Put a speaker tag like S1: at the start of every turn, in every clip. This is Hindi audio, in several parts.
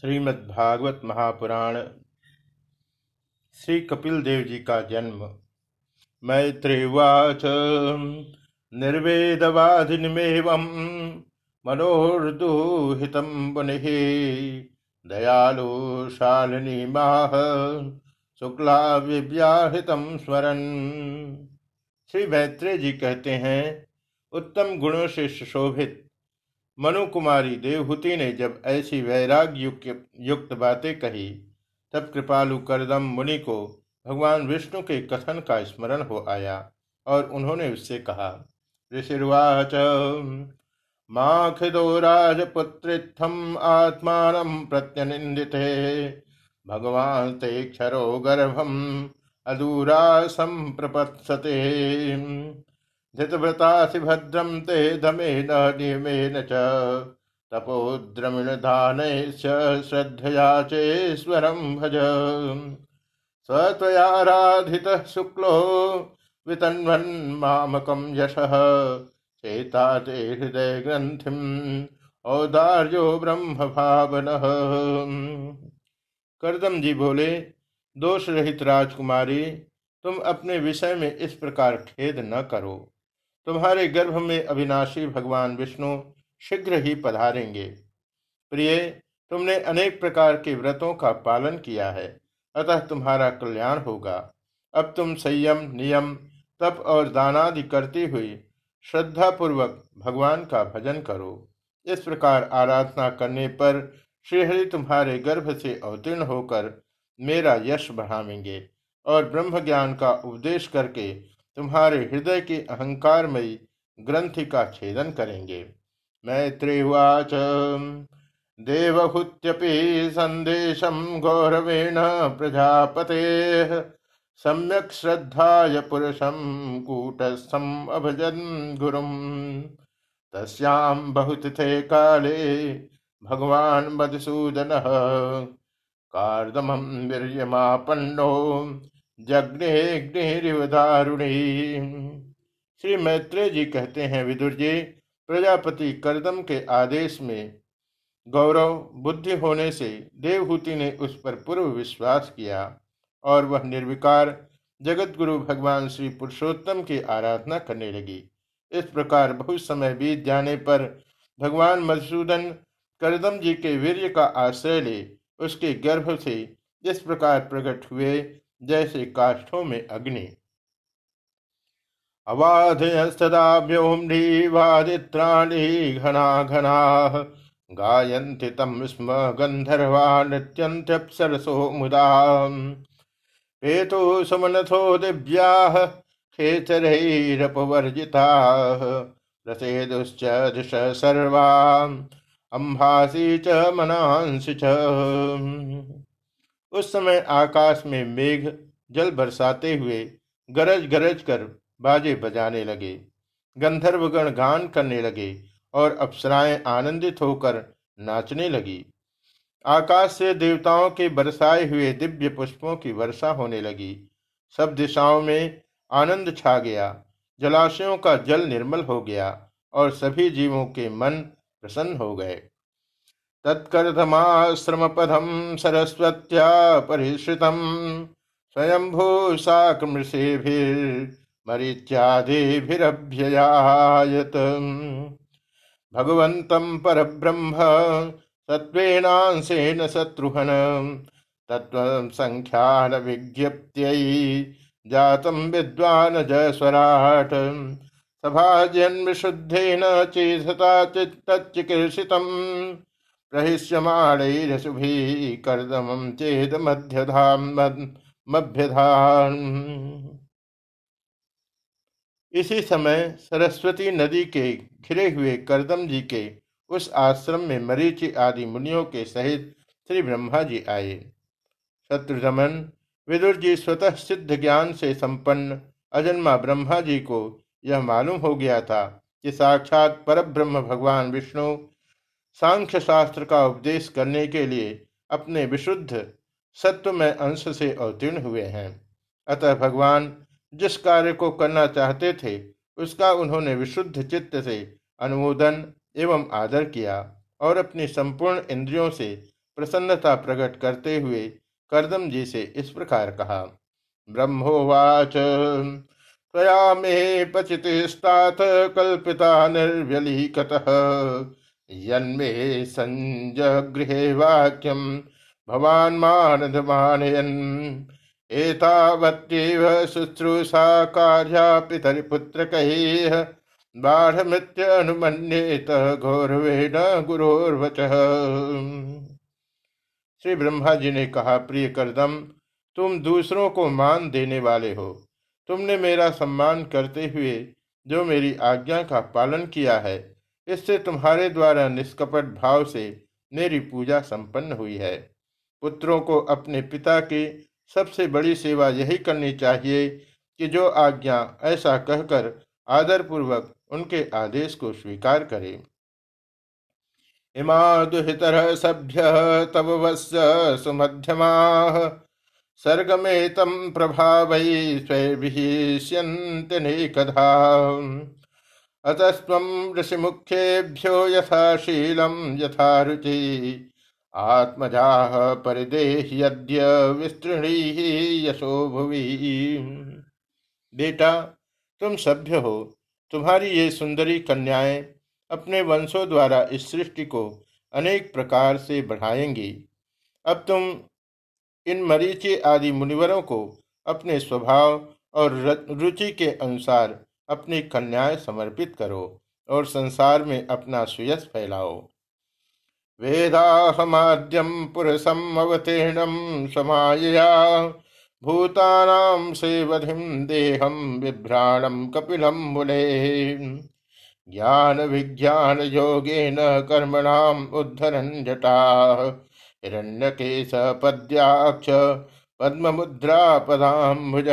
S1: श्रीमद्भागवत महापुराण। श्री कपिल देव जी का जन्म मैत्रेवाच। निर्वेदवादिनमेव मनोर्दुहितं मुनिः। दयालु शालिनी माह। शुक्ला विव्याहितम स्वरन। श्री मैत्रेय जी कहते हैं, उत्तम गुणों से सुशोभित मनु कुमारी देवहूति ने जब ऐसी वैराग्य युक्त, युक्त बातें कही तब कृपालु करदम मुनि को भगवान विष्णु के कथन का स्मरण हो आया और उन्होंने उससे कहा ऋषिर्वाच माँ खिदो राजपुत्रित्थम आत्मान प्रत्यनिंदिते भगवान ते क्षरो गर्भम अदूरा संप्रपत्सते। धृतव्रतासि भद्रम ते दमेन नियमेन च। तपोद्रमिणदानैश्च श्रद्धया चेश्वरं भज। स्वत्वयाराधितः शुक्लो वितन्वन्मामकं यशः। चेता ते हृदय ग्रंथिम औदार्यो ब्रह्म भावनः करदम जी बोले दोष रहित राजकुमारी, तुम अपने विषय में इस प्रकार खेद न करो। तुम्हारे गर्भ में अविनाशी भगवान विष्णु शीघ्र ही पधारेंगे। प्रिय, तुमने अनेक प्रकार के व्रतों का पालन किया है, अतः तुम्हारा कल्याण होगा। अब तुम संयम, नियम, तप और दानादि करती हुई श्रद्धा पूर्वक भगवान का भजन करो। इस प्रकार आराधना करने पर श्रीहरि तुम्हारे गर्भ से अवतीर्ण होकर मेरा यश बढ़ावेंगे और ब्रह्म ज्ञान का उपदेश करके तुम्हारे हृदय की अहंकारमयी ग्रंथि का छेदन करेंगे। मैत्रेवाच। देवहुत्यपि संदेशम गौरवेण प्रजापते। सम्यक श्रद्धाय पुरुषम कूटस्थम अभजन गुरुम। तस्याम बहुतिथे काले भगवान मधुसूदन। कार्दमं वीर्यमापन्नो। जग्निदारुणी श्री मैत्रेय जी कहते हैं, विदुर जी, प्रजापति करदम के आदेश में गौरव बुद्धि होने से देवहूति ने उस पर पूर्व विश्वास किया और वह निर्विकार जगत गुरु भगवान श्री पुरुषोत्तम की आराधना करने लगी। इस प्रकार बहुत समय बीत जाने पर भगवान मधुसूदन करदम जी के वीर्य का आश्रय ले उसके गर्भ से इस प्रकार प्रकट हुए जैसे काष्ठों में अग्नि। अवाधयस्तदाभ्योम्ढीवादित्राणि घना घना गायन्ति तं स्म गन्धर्वा नृत्यन्त्यप्सरसो मुदा पेतु सुमनथो दिव्याः खेचरैरपवर्जिताः रसेदुश्च दिश सर्वा अम्भासी च मनांसि च। उस समय आकाश में मेघ जल बरसाते हुए गरज गरज कर बाजे बजाने लगे। गंधर्वगण गान करने लगे और अप्सराएँ आनंदित होकर नाचने लगी। आकाश से देवताओं के बरसाए हुए दिव्य पुष्पों की वर्षा होने लगी। सब दिशाओं में आनंद छा गया। जलाशयों का जल निर्मल हो गया और सभी जीवों के मन प्रसन्न हो गए। तत्कर्धमाश्रमपदं सरस्वत्या परिश्रितं स्वयंभू साकमृषेभिर्मरीच्यादिभिरभ्ययायत भगवन्तं परब्रह्म, सत्त्वेनांशेन शत्रुहन तत्त्वं विज्ञप्त्यै जातं विद्वानजस्वराट्। सभाजन्मशुद्धेन चेतता चित्तचिकीर्षितम् प्रहिष्यमाणैरशुभि कर्दमं चेद मध्यधाम इसी समय सरस्वती नदी के घिरे हुए करदम जी के उस आश्रम में मरीचि आदि मुनियों के सहित श्री ब्रह्मा जी आए। शत्रुदमन विदुर जी स्वतः सिद्ध ज्ञान से संपन्न, अजन्मा ब्रह्मा जी को यह मालूम हो गया था कि साक्षात परब्रह्म भगवान विष्णु सांख्य शास्त्र का उपदेश करने के लिए अपने विशुद्ध सत्व में अंश से अवतीर्ण हुए हैं। अतः भगवान जिस कार्य को करना चाहते थे, उसका उन्होंने विशुद्ध चित्त से अनुमोदन एवं आदर किया और अपनी संपूर्ण इंद्रियों से प्रसन्नता प्रकट करते हुए करदम जी से इस प्रकार कहा, ब्रह्मोवाच, त्वया मे पचितिस्तात कल्पिता निर्व्यलीकतः यन्मे संजगृहे वाक्यम भवान मानधमानयन्। एतावत्येव शुश्रूषा कार्या पितरिपुत्रकैः बाढ़मित्यनुमन्येत गौरवेण गुरोर्वचः। श्री ब्रह्मा जी ने कहा, प्रिय करदम, तुम दूसरों को मान देने वाले हो। तुमने मेरा सम्मान करते हुए जो मेरी आज्ञा का पालन किया है इससे तुम्हारे द्वारा निष्कपट भाव से मेरी पूजा संपन्न हुई है। पुत्रों को अपने पिता की सबसे बड़ी सेवा यही करनी चाहिए कि जो आज्ञा ऐसा कहकर आदर पूर्वक उनके आदेश को स्वीकार करे। इमा दुहितर सभ्य तब वत्स सुमध्यमा सर्गमेतं प्रभावै स्वैर्भिष्यन्त्यनेकधा अतस्त्वं ऋषिमुख्येभ्यो यथा शीलं, यथा रुचि। आत्मजाः परिदेह्यद्य विस्तृणीः यशो भुवि। बेटा, तुम सभ्य हो। तुम्हारी ये सुंदरी कन्याएँ अपने वंशों द्वारा इस सृष्टि को अनेक प्रकार से बढ़ाएँगी। अब तुम इन मरीचि आदि मुनिवरों को अपने स्वभाव और रुचि के अनुसार अपनी कन्याएँ समर्पित करो और संसार में अपना सुयस फैलाओ। वेदाहमाद्यम पुरुषम अवतीर्णम समाया भूतानाम सेवधिम देहम बिभ्राणम कपिलम मुने। ज्ञान विज्ञान योगेन कर्मणाम उद्धरन जटा हिरण्यकेश पद्याक्ष पद्ममुद्रा पदाम्बुज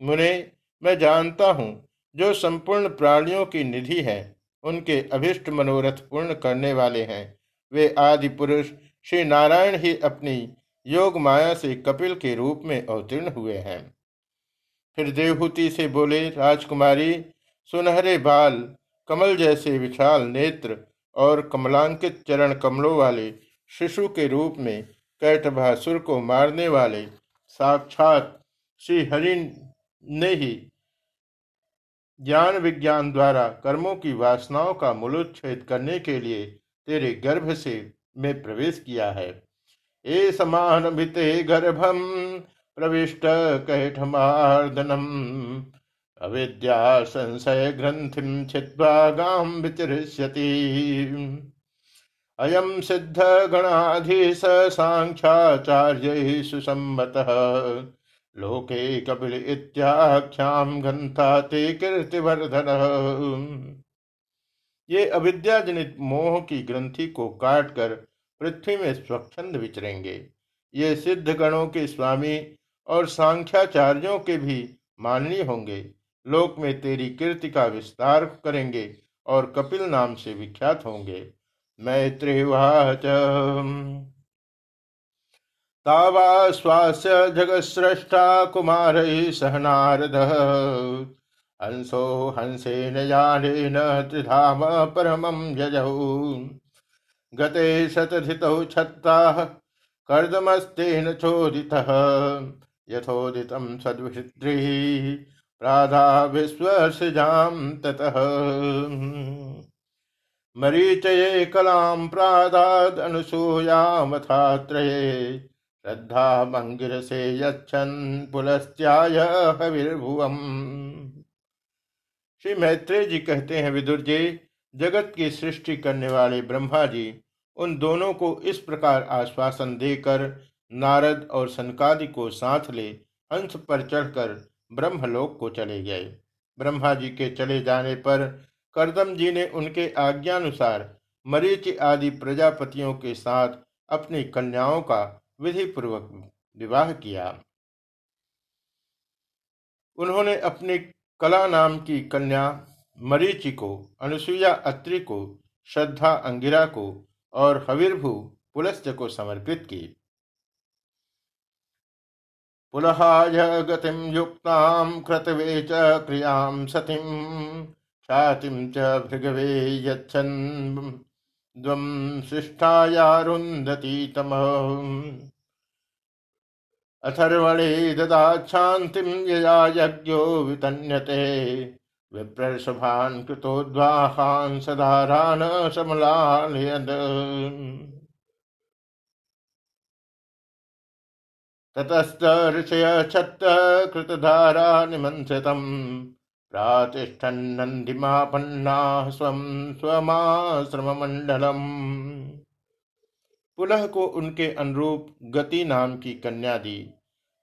S1: मुने मैं जानता हूँ, जो संपूर्ण प्राणियों की निधि है, उनके अभिष्ट मनोरथ पूर्ण करने वाले हैं। वे आदि पुरुष श्री नारायण ही अपनी योग माया से कपिल के रूप में अवतीर्ण हुए हैं। फिर देवहूति से बोले, राजकुमारी, सुनहरे बाल, कमल जैसे विशाल नेत्र और कमलांकित चरण कमलों वाले शिशु के रूप में कैटभासुर को मारने वाले साक्षात श्री हरि ने ही ज्ञान विज्ञान द्वारा कर्मों की वासनाओं का मूलोच्छेद करने के लिए तेरे गर्भ से में प्रवेश किया है। ए समान मिते गर्भम प्रविष्ट कैठमार्दनम। अविद्या संशय ग्रंथि छिद्वा गाम विचरिष्यति अयम सिद्ध गणाधीश सांख्याचार्य सुसम्मत। लोके कपिल इत्याख्याम घंता ते कीर्तिवर्धन। ये अविद्या जनित मोह की ग्रंथि को काटकर पृथ्वी में स्वच्छंद विचरेंगे। ये सिद्ध गणों के स्वामी और सांख्याचार्यों के भी माननीय होंगे। लोक में तेरी कीर्ति का विस्तार करेंगे और कपिल नाम से विख्यात होंगे। मैत्रेवाच तावा स्वास्य जगत्स्रष्टा कुमार सहनारद। हंसो हंसेन यानेन त्रिधाम परमं जजौ गते शतधितौ छत्ताः कर्दमस्तेन चोदितः। यथोदितं सद्विद्रिः राधा विश्वसृजाम ततः। मरीचये कलां प्रादाद अनुसूयामथात्रये श्रद्धा मंगिर से यच्छन पुलस्त्याय हविर्भुवम। श्री मैत्रेय जी कहते हैं, विदुर जी, जगत की सृष्टि करने वाले ब्रह्मा जी, उन दोनों को इस प्रकार आश्वासन देकर नारद और सनकादि को साथ ले हंस पर चढ़कर ब्रह्मलोक को चले गए। ब्रह्मा जी के चले जाने पर करदम जी ने उनके आज्ञानुसार मरीच आदि प्रजापतियों के साथ अपनी कन्याओं का विधि पूर्वक विवाह किया। उन्होंने अपनी कला नाम की कन्या मरीचि को, अनुसुईया अत्रि को, श्रद्धा अंगिरा को और हविर्भु पुलस्त्य को समर्पित की। पुलहाय गतिम युक्तां क्रतवे च क्रियाँ सतिं, ख्यातिं च भृगवे यच्छन्। द्वम शिष्टायारुन्धति तम अथर्वणे ददाच्छान्तिं यया यज्ञो वितन्यते। विप्रसभान् कृतोद्वाहान् सदारान् समलालयद ततस्त ऋषय छत्त कृतधारा निमंसितम् प्रातिष्ठन्नन्दिमापन्नाः स्वं स्वमाश्रममण्डलम् पुलह को उनके अनुरूप गति नाम की कन्या दी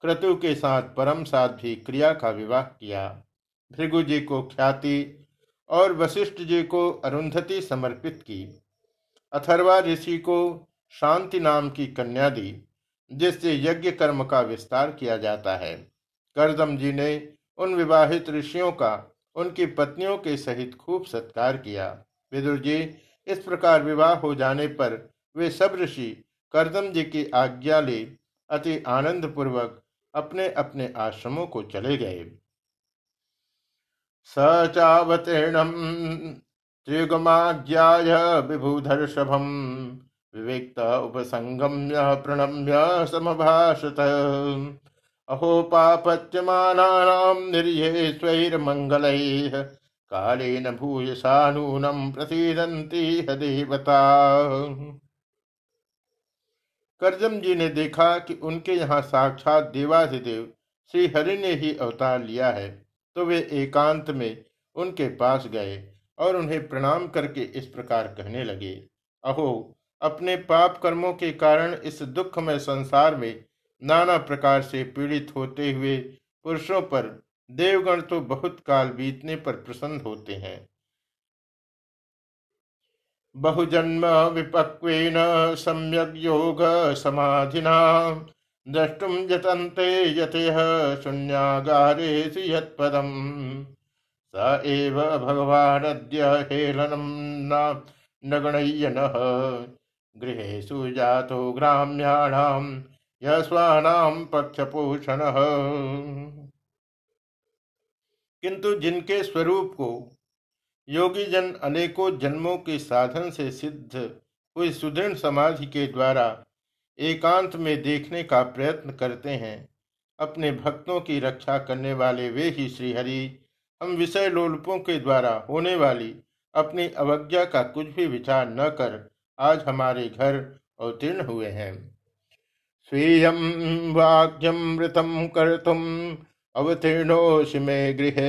S1: क्रतु के साथ परम साध्वी क्रिया का विवाह किया। भृगु जी को ख्याति और वशिष्ठ जी को अरुंधति समर्पित की। अथर्वा ऋषि को शांति नाम की कन्या दी जिससे यज्ञ कर्म का विस्तार किया जाता है। करदम जी ने उन विवाहित ऋषियों का, उनकी पत्नियों के सहित खूब सत्कार किया। विदुर जी, इस प्रकार विवाह हो जाने पर वे सब ऋषि करदम जी की आज्ञा ले अति आनंद पूर्वक अपने अपने आश्रमों को चले गए। स चावतीर्णम त्रिगमाज्ञाय उपसंगम्य प्रणम्य समभाषत। अहो पापत्यमानानां निर्ये कालेन भूयसा नूनं प्रसीदन्ति देवता। करजम जी ने देखा कि उनके यहाँ साक्षात देवाधिदेव श्री हरि ने ही अवतार लिया है तो वे एकांत में उनके पास गए और उन्हें प्रणाम करके इस प्रकार कहने लगे, अहो, अपने पाप कर्मों के कारण इस दुखमय संसार में नाना प्रकार से पीड़ित होते हुए पुरुषों पर देवगण तो बहुत काल बीतने पर प्रसन्न होते हैं। बहुजन्म विपक्वेन सम्यक योग समाधिना द्रष्टुम जतन्ते यतेह शून्यागारे यत्पदम। स एव भगवानद्य हेलनम नगणय्यनः। गृहेषु जातो पक्षपोषण किंतु जिनके स्वरूप को योगी जन अनेकों जन्मों के साधन से सिद्ध हुई सुदृढ़ समाधि के द्वारा एकांत में देखने का प्रयत्न करते हैं, अपने भक्तों की रक्षा करने वाले वे ही श्रीहरि, हम विषय लोलपों के द्वारा होने वाली अपनी अवज्ञा का कुछ भी विचार न कर आज हमारे घर अवतीर्ण हुए हैं। स्वीय वाक्यमृतम कर तुम अवतीर्णोषि मे गृह।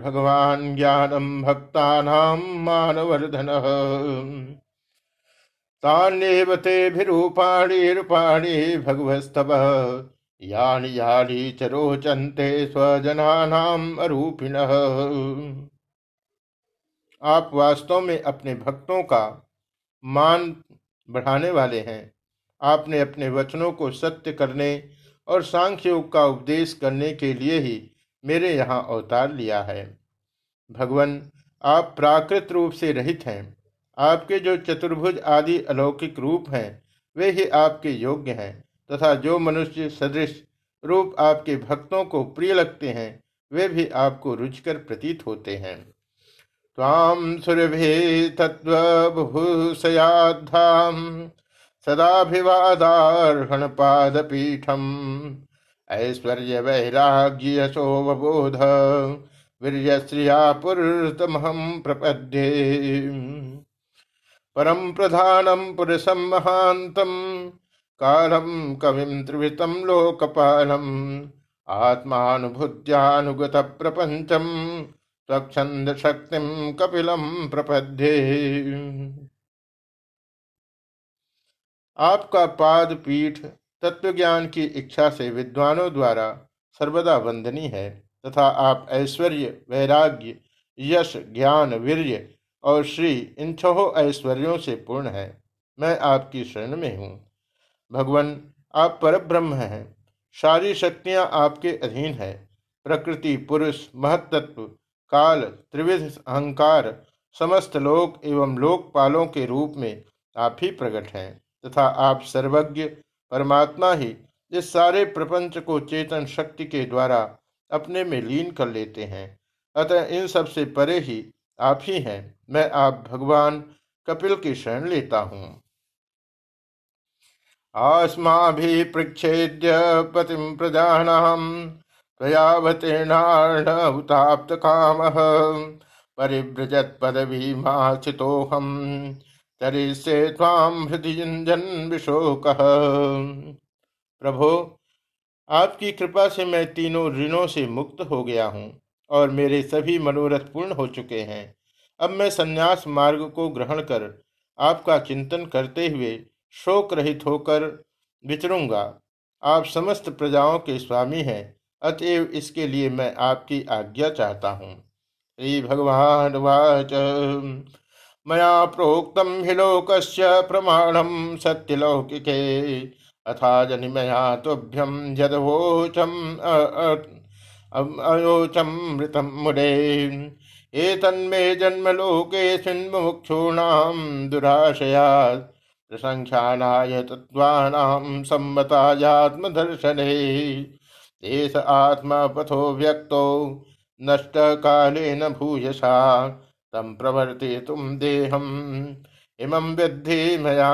S1: भगवान ज्ञानम भक्ता मानवर्धन। तान्येव तेभिरूपाणि रूपाणि भगवस्तव। यानि यानि च रोचन्ते स्वजनानाम् अरूपिणः। आप वास्तव में अपने भक्तों का मान बढ़ाने वाले हैं। आपने अपने वचनों को सत्य करने और सांख्य योग का उपदेश करने के लिए ही मेरे यहाँ अवतार लिया है। भगवान, आप प्राकृत रूप से रहित हैं। आपके जो चतुर्भुज आदि अलौकिक रूप हैं, वे ही आपके योग्य हैं तथा जो मनुष्य सदृश रूप आपके भक्तों को प्रिय लगते हैं, वे भी आपको रुचकर प्रतीत होते हैं। त्वां सुरभि तत्त्वबुभूषयाद्धाम् सदाभिवादार्हणपादपीठम्। ऐश्वर्यवैराग्यशोवबोध वीर्यश्रिया पुरुषमहं प्रपद्ये। परं प्रधानं पुरुषं महान्तं, कालं कविं त्रिवृतं लोकपालम् आत्मानुभूत्यानुगतप्रपञ्चम् स्वच्छंद शक्ति कपिलम प्रपद्ये। आपका पाद पीठ तत्वज्ञान की इच्छा से विद्वानों द्वारा सर्वदा वंदनी है, तथा आप ऐश्वर्य, वैराग्य, यश, ज्ञान, वीर्य और श्री इन छो ऐश्वर्यों से पूर्ण है। मैं आपकी शरण में हूँ। भगवान, आप पर ब्रह्म हैं। सारी शक्तियाँ आपके अधीन है। प्रकृति, पुरुष महत्त्व काल, त्रिविध, अहंकार, समस्त लोक एवं लोकपालों के रूप में आप ही प्रकट हैं। तथा आप सर्वज्ञ परमात्मा ही इस सारे प्रपंच को चेतन शक्ति के द्वारा अपने में लीन कर लेते हैं। अतः इन सबसे परे ही आप ही हैं। मैं आप भगवान कपिल की शरण लेता हूँ। आस्माभिपृच्छेद्य पतिं प्रजानाम् त्वयावतीर्णार्णहुताप्त कामः परिव्रजत पदवीमाचितोऽहम् तरिष्ये त्वां हृदय विशोक। प्रभो, आपकी कृपा से मैं तीनों ऋणों से मुक्त हो गया हूँ और मेरे सभी मनोरथ पूर्ण हो चुके हैं। अब मैं संन्यास मार्ग को ग्रहण कर आपका चिंतन करते हुए शोक रहित होकर विचरूँगा। आप समस्त प्रजाओं के स्वामी हैं, अतएव इसके लिए मैं आपकी आज्ञा चाहता हूँ। श्री भगवान वाच। मया प्रोक्तम हि लोकस्य प्रमाणम सत्यलौकिके। अथा जनिमया तुभ्यम यदवोचम अयोचम मृतम मुरे एतन्मे जन्मलोके सिन्मुक्षूणां दुराशया प्रसंख्यानाय तत्त्वानां सम्मतायात्मदर्शने। एष आत्मपथो व्यक्तो, नष्टकालेन भूयसा। तं प्रवर्तितुं देहम्। इमं विद्धि मया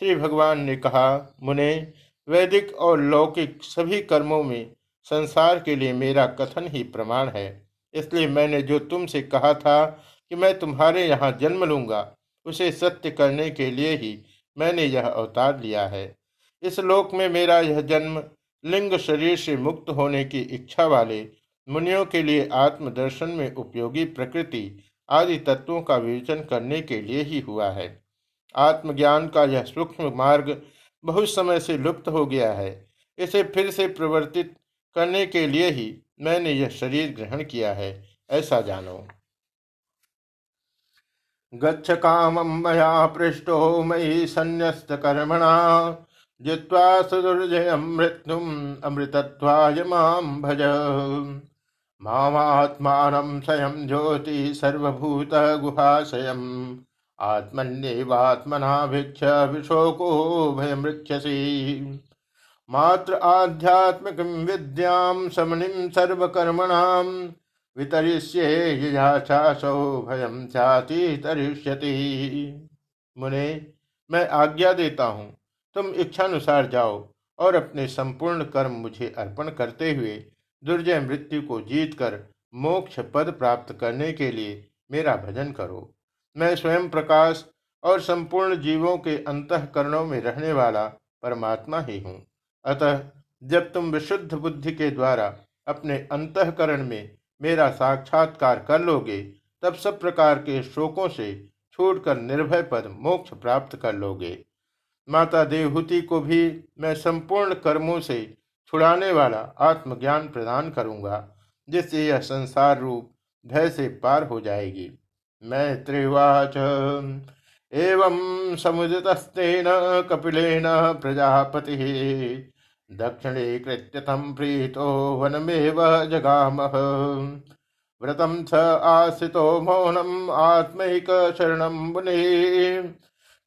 S1: श्री भगवान ने कहा, मुने, वैदिक और लौकिक सभी कर्मों में संसार के लिए मेरा कथन ही प्रमाण है। इसलिए मैंने जो तुमसे कहा था कि मैं तुम्हारे यहाँ जन्म लूँगा, उसे सत्य करने के लिए ही मैंने यह अवतार लिया है। इस लोक में मेरा यह जन्म लिंग शरीर से मुक्त होने की इच्छा वाले मुनियों के लिए आत्मदर्शन में उपयोगी प्रकृति आदि तत्वों का विवेचन करने के लिए ही हुआ है। आत्मज्ञान का यह सूक्ष्म मार्ग बहुत समय से लुप्त हो गया है। इसे फिर से प्रवर्तित करने के लिए ही मैंने यह शरीर ग्रहण किया है। ऐसा जानो। गच्छ कामं मया पृष्ठो मयि कर्मणा, जित्वा सुदुर्जयं मृत्युम् अमृतत्वाय माँ भज। मामात्मानं स्वयं ज्योति सर्वभूतगुहाशयम् आत्मन्येवात्मना भिक्ष विशोको भयमृक्षसि मात्र आध्यात्मिक विद्यां समनिं सर्वकर्मणाम् वितरिष्ये भयम चाति तरिष्यति मुने, मैं आज्ञा देता हूँ, तुम इच्छानुसार जाओ और अपने संपूर्ण कर्म मुझे अर्पण करते हुए दुर्जय मृत्यु को जीतकर मोक्ष पद प्राप्त करने के लिए मेरा भजन करो। मैं स्वयं प्रकाश और संपूर्ण जीवों के अंतकरणों में रहने वाला परमात्मा ही हूँ। अतः जब तुम विशुद्ध बुद्धि के द्वारा अपने अंतकरण में मेरा साक्षात्कार कर लोगे, तब सब प्रकार के शोकों से छूटकर निर्भय पद मोक्ष प्राप्त कर लोगे। माता देवहूति को भी मैं संपूर्ण कर्मों से छुड़ाने वाला आत्मज्ञान प्रदान करूँगा, जिससे यह संसार रूप भय से पार हो जाएगी। मैं त्रिवाच एवं समुदितस्तेन कपिलेन प्रजापति दक्षिणे कृत्यथं प्रीतो वनमेव जगामः। व्रतं स आश्रितो मौनम् आत्मैक शरणं मुनिः।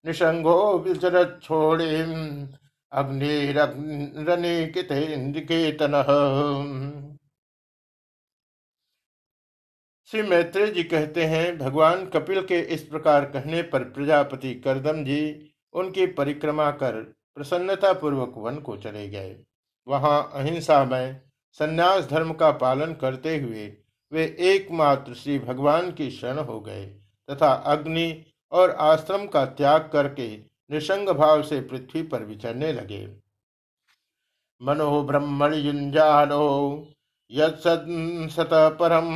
S1: निसङ्गो विचरच्छोड़ीम् श्री मैत्रेय जी कहते हैं, भगवान कपिल के इस प्रकार कहने पर प्रजापति करदम जी, उनकी परिक्रमा कर प्रसन्नता पूर्वक वन को चले गए। वहाँ अहिंसा में संन्यास धर्म का पालन करते हुए वे एकमात्र श्री भगवान की शरण हो गए, तथा अग्नि और आश्रम का त्याग करके निसंग भाव से पृथ्वी पर विचरने लगे। मनो ब्रह्मण युंजालो यत परम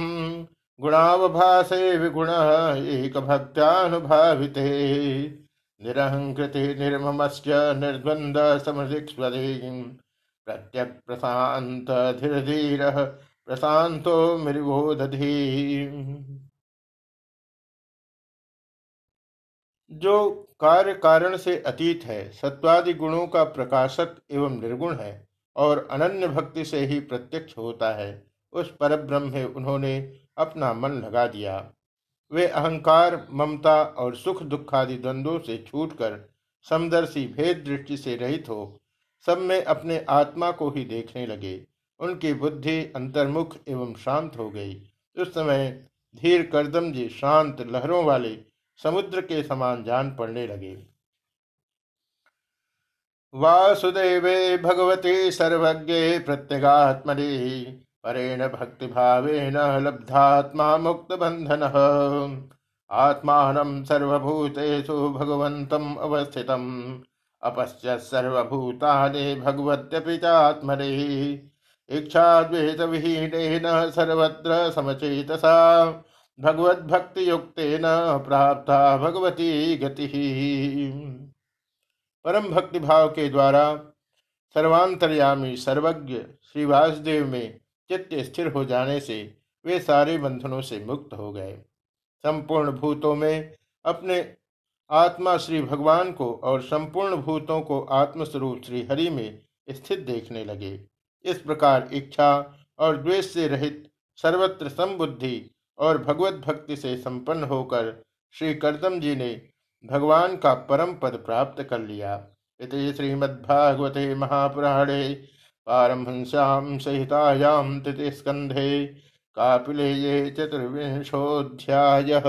S1: गुणावभासे विगुण एक भक्त्यानुभाविते निरहंकृति निर्ममस्य निर्द्वंद समधिक्ष्वधि प्रत्यक प्रशांत धीर धीर प्रशांतो मृगोदधी जो कार्य कारण से अतीत है, सत्वादि गुणों का प्रकाशक एवं निर्गुण है और अनन्य भक्ति से ही प्रत्यक्ष होता है, उस परब्रह्म में उन्होंने अपना मन लगा दिया। वे अहंकार, ममता और सुख दुखादि द्वंद्वों से छूटकर समदर्शी भेद दृष्टि से रहित हो, सब में अपने आत्मा को ही देखने लगे। उनकी बुद्धि अंतर्मुख एवं शांत हो गई। उस समय धीर करदम जी शांत लहरों वाले समुद्र के समान जान पड़ने लगे। वासुदेवे भगवते सर्वज्ञे प्रत्यगात्मनि, परेण भक्ति भावेन लब्धात्मा मुक्त बंधन आत्मान सर्वभूतेषु भगवन्तम् अवस्थितम् अपश्य सर्वभूतानि भगवत्यपि चात्मने इच्छाद्वेषविहीनेन सर्वत्र समचेतसा भगवद्भक्तियुक्तेन प्राप्ता भगवती गति। परम भक्ति भाव के द्वारा सर्वांतर्यामी सर्वज्ञ श्री वासुदेव में चित्त स्थिर हो जाने से वे सारे बंधनों से मुक्त हो गए। संपूर्ण भूतों में अपने आत्मा श्री भगवान को और संपूर्ण भूतों को आत्मस्वरूप श्री हरि में स्थित देखने लगे। इस प्रकार इच्छा और द्वेष से रहित सर्वत्र समबुद्धि और भगवत भक्ति से संपन्न होकर श्री करदम जी ने भगवान का परम पद प्राप्त कर लिया। इति श्रीमद्भागवते महापुराणे पारमहंस्याम सहितायाम तृतीय स्कंधे कापिले चतुर्विंशोध्याय